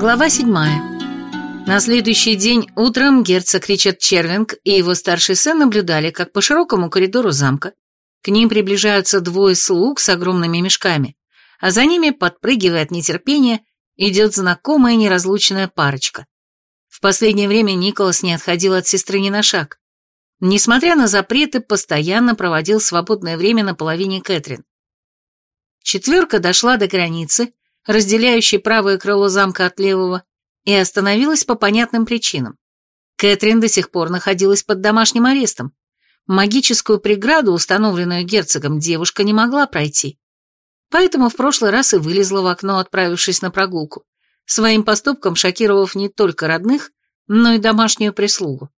Глава седьмая. На следующий день утром герцог Ричард Червинг и его старший сын наблюдали, как по широкому коридору замка к ним приближаются двое слуг с огромными мешками, а за ними, подпрыгивая от нетерпения, идет знакомая неразлучная парочка. В последнее время Николас не отходил от сестры ни на шаг. Несмотря на запреты, постоянно проводил свободное время на половине Кэтрин. Четверка дошла до границы, разделяющей правое крыло замка от левого, и остановилась по понятным причинам. Кэтрин до сих пор находилась под домашним арестом. Магическую преграду, установленную герцогом, девушка не могла пройти. Поэтому в прошлый раз и вылезла в окно, отправившись на прогулку, своим поступком шокировав не только родных, но и домашнюю прислугу.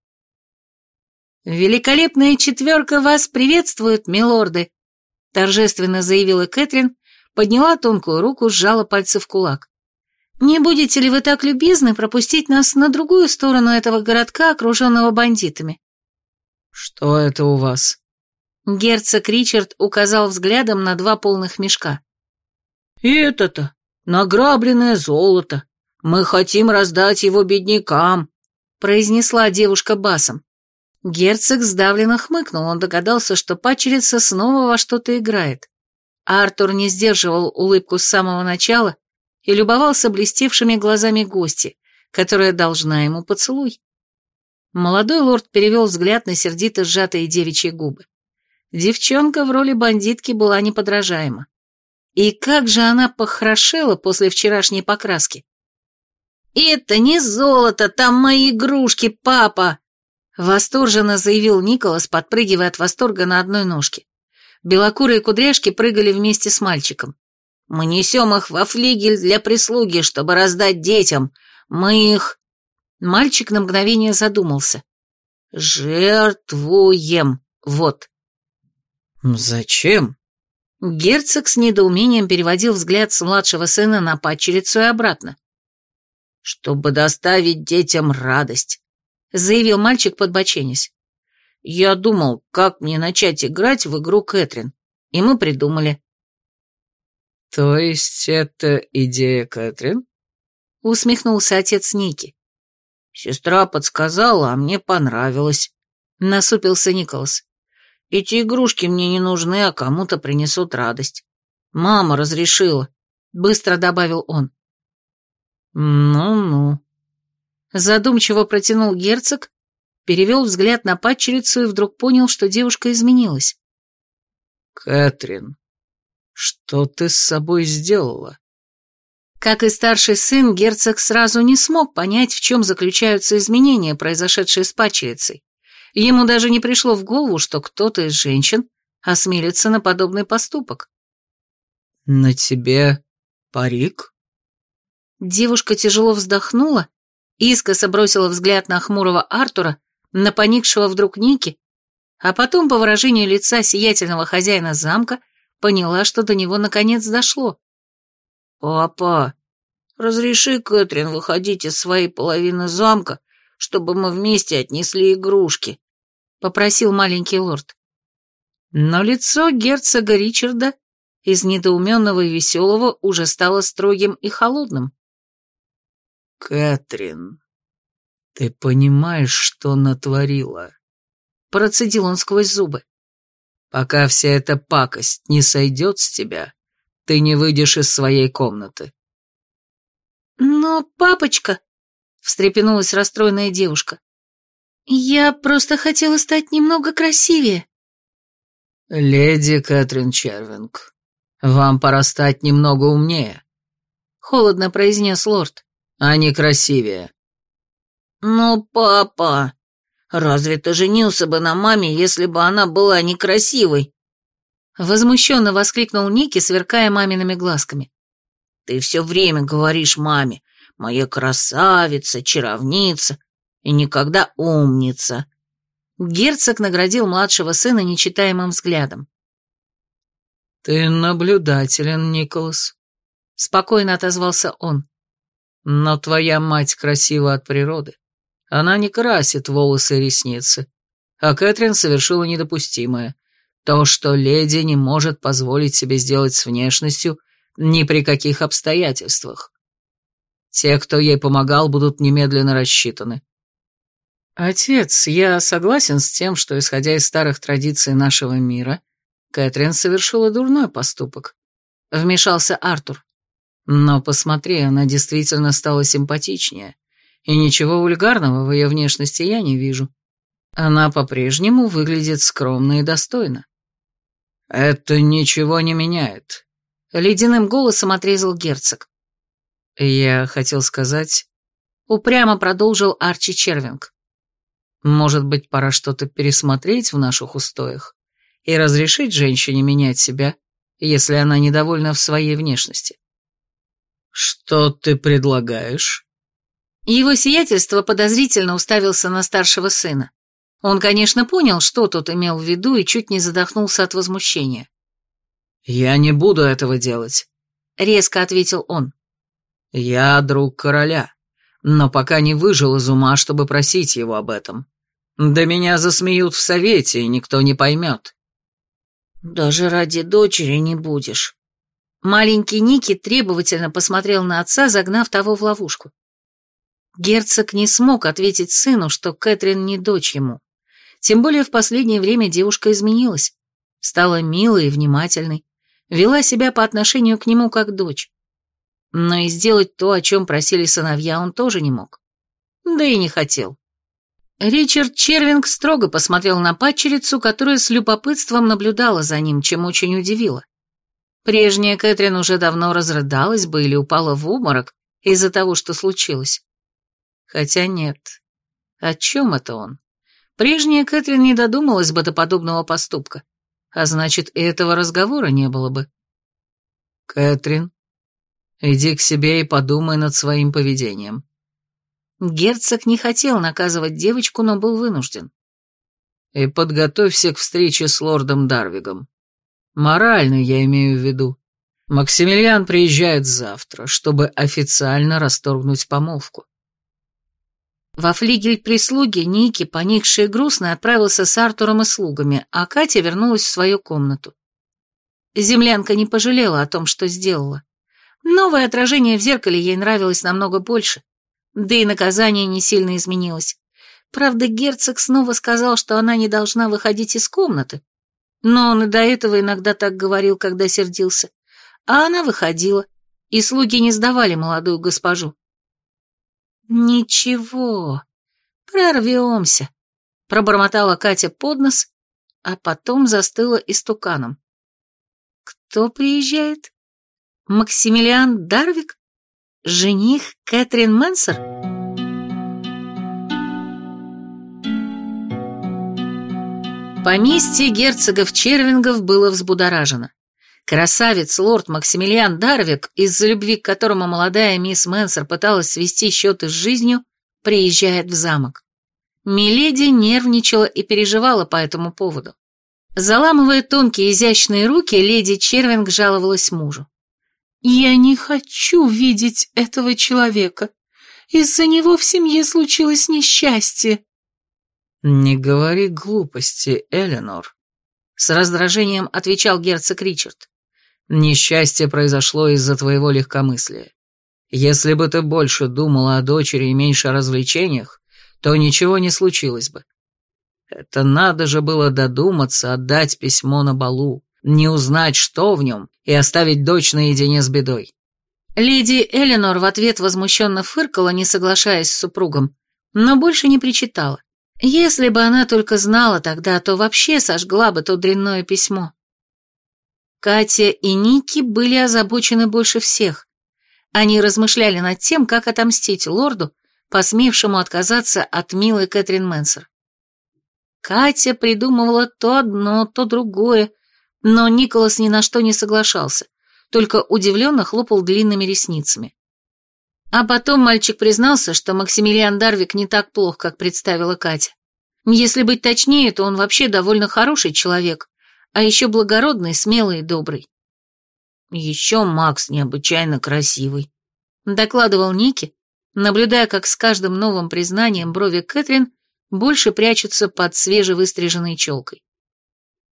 «Великолепная четверка вас приветствует, милорды!» торжественно заявила Кэтрин, подняла тонкую руку, сжала пальцы в кулак. «Не будете ли вы так любезны пропустить нас на другую сторону этого городка, окруженного бандитами?» «Что это у вас?» Герцог Ричард указал взглядом на два полных мешка. «И это-то, награбленное золото. Мы хотим раздать его беднякам», произнесла девушка басом. Герцог сдавленно хмыкнул, он догадался, что пачерица снова во что-то играет. Артур не сдерживал улыбку с самого начала и любовался блестевшими глазами гости, которая должна ему поцелуй. Молодой лорд перевел взгляд на сердито сжатые девичьи губы. Девчонка в роли бандитки была неподражаема. И как же она похорошела после вчерашней покраски. «Это не золото, там мои игрушки, папа!» Восторженно заявил Николас, подпрыгивая от восторга на одной ножке. Белокурые кудряшки прыгали вместе с мальчиком. «Мы несем их во флигель для прислуги, чтобы раздать детям. Мы их...» Мальчик на мгновение задумался. «Жертвуем, вот». «Зачем?» Герцог с недоумением переводил взгляд с младшего сына на падчерицу и обратно. «Чтобы доставить детям радость», — заявил мальчик, подбоченясь. Я думал, как мне начать играть в игру Кэтрин, и мы придумали. То есть это идея Кэтрин? Усмехнулся отец Ники. Сестра подсказала, а мне понравилось. Насупился Николас. Эти игрушки мне не нужны, а кому-то принесут радость. Мама разрешила, быстро добавил он. Ну-ну. Задумчиво протянул герцог, перевел взгляд на падчерицу и вдруг понял, что девушка изменилась. «Кэтрин, что ты с собой сделала?» Как и старший сын, герцог сразу не смог понять, в чем заключаются изменения, произошедшие с падчерицей. Ему даже не пришло в голову, что кто-то из женщин осмелится на подобный поступок. «На тебе парик?» Девушка тяжело вздохнула, искоса бросила взгляд на хмурого Артура на поникшего вдруг Ники, а потом по выражению лица сиятельного хозяина замка поняла, что до него наконец дошло. «Папа, разреши Кэтрин выходить из своей половины замка, чтобы мы вместе отнесли игрушки», — попросил маленький лорд. Но лицо герцога Ричарда из недоуменного и веселого уже стало строгим и холодным. «Кэтрин, «Ты понимаешь, что натворила?» Процедил он сквозь зубы. «Пока вся эта пакость не сойдет с тебя, ты не выйдешь из своей комнаты». «Но, папочка...» — встрепенулась расстроенная девушка. «Я просто хотела стать немного красивее». «Леди Кэтрин Червинг, вам пора стать немного умнее», — холодно произнес лорд, — «а не красивее». «Ну, папа, разве ты женился бы на маме, если бы она была некрасивой?» Возмущенно воскликнул Ники, сверкая мамиными глазками. «Ты все время говоришь маме, моя красавица, чаровница и никогда умница». Герцог наградил младшего сына нечитаемым взглядом. «Ты наблюдателен, Николас», — спокойно отозвался он. «Но твоя мать красива от природы. Она не красит волосы и ресницы. А Кэтрин совершила недопустимое. То, что леди не может позволить себе сделать с внешностью ни при каких обстоятельствах. Те, кто ей помогал, будут немедленно рассчитаны. Отец, я согласен с тем, что, исходя из старых традиций нашего мира, Кэтрин совершила дурной поступок. Вмешался Артур. Но посмотри, она действительно стала симпатичнее, и ничего вульгарного в ее внешности я не вижу. Она по-прежнему выглядит скромно и достойно. «Это ничего не меняет», — ледяным голосом отрезал герцог. «Я хотел сказать...» — упрямо продолжил Арчи Червинг. «Может быть, пора что-то пересмотреть в наших устоях и разрешить женщине менять себя, если она недовольна в своей внешности?» «Что ты предлагаешь?» Его сиятельство подозрительно уставился на старшего сына. Он, конечно, понял, что тот имел в виду, и чуть не задохнулся от возмущения. «Я не буду этого делать», — резко ответил он. «Я друг короля, но пока не выжил из ума, чтобы просить его об этом. Да меня засмеют в совете, и никто не поймет». «Даже ради дочери не будешь». Маленький Ники требовательно посмотрел на отца, загнав того в ловушку. Герцог не смог ответить сыну, что Кэтрин не дочь ему. Тем более в последнее время девушка изменилась. Стала милой и внимательной, вела себя по отношению к нему как дочь. Но и сделать то, о чем просили сыновья, он тоже не мог. Да и не хотел. Ричард Червинг строго посмотрел на падчерицу, которая с любопытством наблюдала за ним, чем очень удивила. Прежняя Кэтрин уже давно разрыдалась бы или упала в обморок из-за того, что случилось. Хотя нет. О чем это он? Прежняя Кэтрин не додумалась бы до подобного поступка, а значит, и этого разговора не было бы. «Кэтрин, иди к себе и подумай над своим поведением». Герцог не хотел наказывать девочку, но был вынужден. «И подготовься к встрече с лордом Дарвигом. Морально я имею в виду. Максимилиан приезжает завтра, чтобы официально расторгнуть помолвку. Во флигель прислуги Ники, поникший и грустный, отправился с Артуром и слугами, а Катя вернулась в свою комнату. Землянка не пожалела о том, что сделала. Новое отражение в зеркале ей нравилось намного больше, да и наказание не сильно изменилось. Правда, герцог снова сказал, что она не должна выходить из комнаты, но он и до этого иногда так говорил, когда сердился. А она выходила, и слуги не сдавали молодую госпожу. «Ничего, прорвемся», — пробормотала Катя под нос, а потом застыла истуканом. «Кто приезжает? Максимилиан Дарвик? Жених Кэтрин Мэнсер?» Поместье герцогов Червингов было взбудоражено. Красавец лорд Максимилиан Дарвик, из-за любви к которому молодая мисс Мэнсер пыталась свести счеты с жизнью, приезжает в замок. Миледи нервничала и переживала по этому поводу. Заламывая тонкие изящные руки, леди Червинг жаловалась мужу. «Я не хочу видеть этого человека. Из-за него в семье случилось несчастье». «Не говори глупости, Эленор», — с раздражением отвечал герцог Ричард. Несчастье произошло из-за твоего легкомыслия. Если бы ты больше думала о дочери и меньше о развлечениях, то ничего не случилось бы. Это надо же было додуматься отдать письмо на балу, не узнать, что в нем, и оставить дочь наедине с бедой. Леди Эленор в ответ возмущенно фыркала, не соглашаясь с супругом, но больше не причитала. Если бы она только знала тогда, то вообще сожгла бы то дрянное письмо. Катя и Ники были озабочены больше всех. Они размышляли над тем, как отомстить лорду, посмевшему отказаться от милой Кэтрин Мэнсер. Катя придумывала то одно, то другое, но Николас ни на что не соглашался, только удивленно хлопал длинными ресницами. А потом мальчик признался, что Максимилиан Дарвик не так плох, как представила Катя. Если быть точнее, то он вообще довольно хороший человек, а еще благородный, смелый и добрый. Еще Макс необычайно красивый, докладывал Ники, наблюдая, как с каждым новым признанием брови Кэтрин больше прячутся под свежевыстриженной челкой.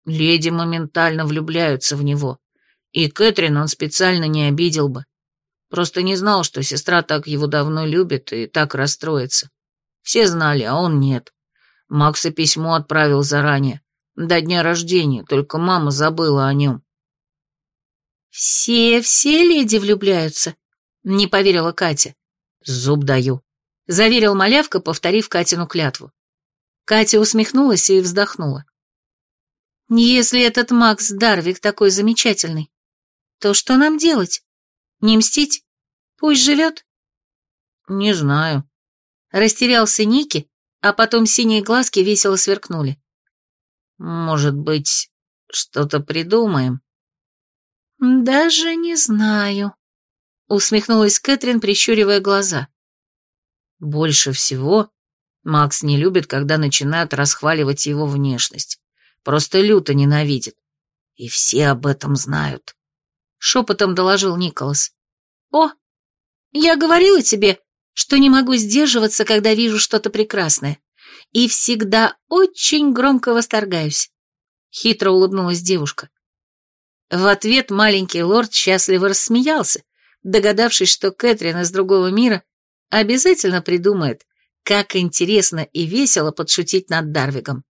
Леди моментально влюбляются в него, и Кэтрин он специально не обидел бы. Просто не знал, что сестра так его давно любит и так расстроится. Все знали, а он нет. Макса письмо отправил заранее, до дня рождения, только мама забыла о нем. «Все-все леди влюбляются», — не поверила Катя. «Зуб даю», — заверил малявка, повторив Катину клятву. Катя усмехнулась и вздохнула. «Если этот Макс Дарвик такой замечательный, то что нам делать? Не мстить? Пусть живет?» «Не знаю». Растерялся Ники, а потом синие глазки весело сверкнули. «Может быть, что-то придумаем?» «Даже не знаю», — усмехнулась Кэтрин, прищуривая глаза. «Больше всего Макс не любит, когда начинают расхваливать его внешность. Просто люто ненавидит. И все об этом знают», — шепотом доложил Николас. «О, я говорила тебе, что не могу сдерживаться, когда вижу что-то прекрасное, и всегда очень громко восторгаюсь», — хитро улыбнулась девушка. В ответ маленький лорд счастливо рассмеялся, догадавшись, что Кэтрин из другого мира обязательно придумает, как интересно и весело подшутить над Дарвигом.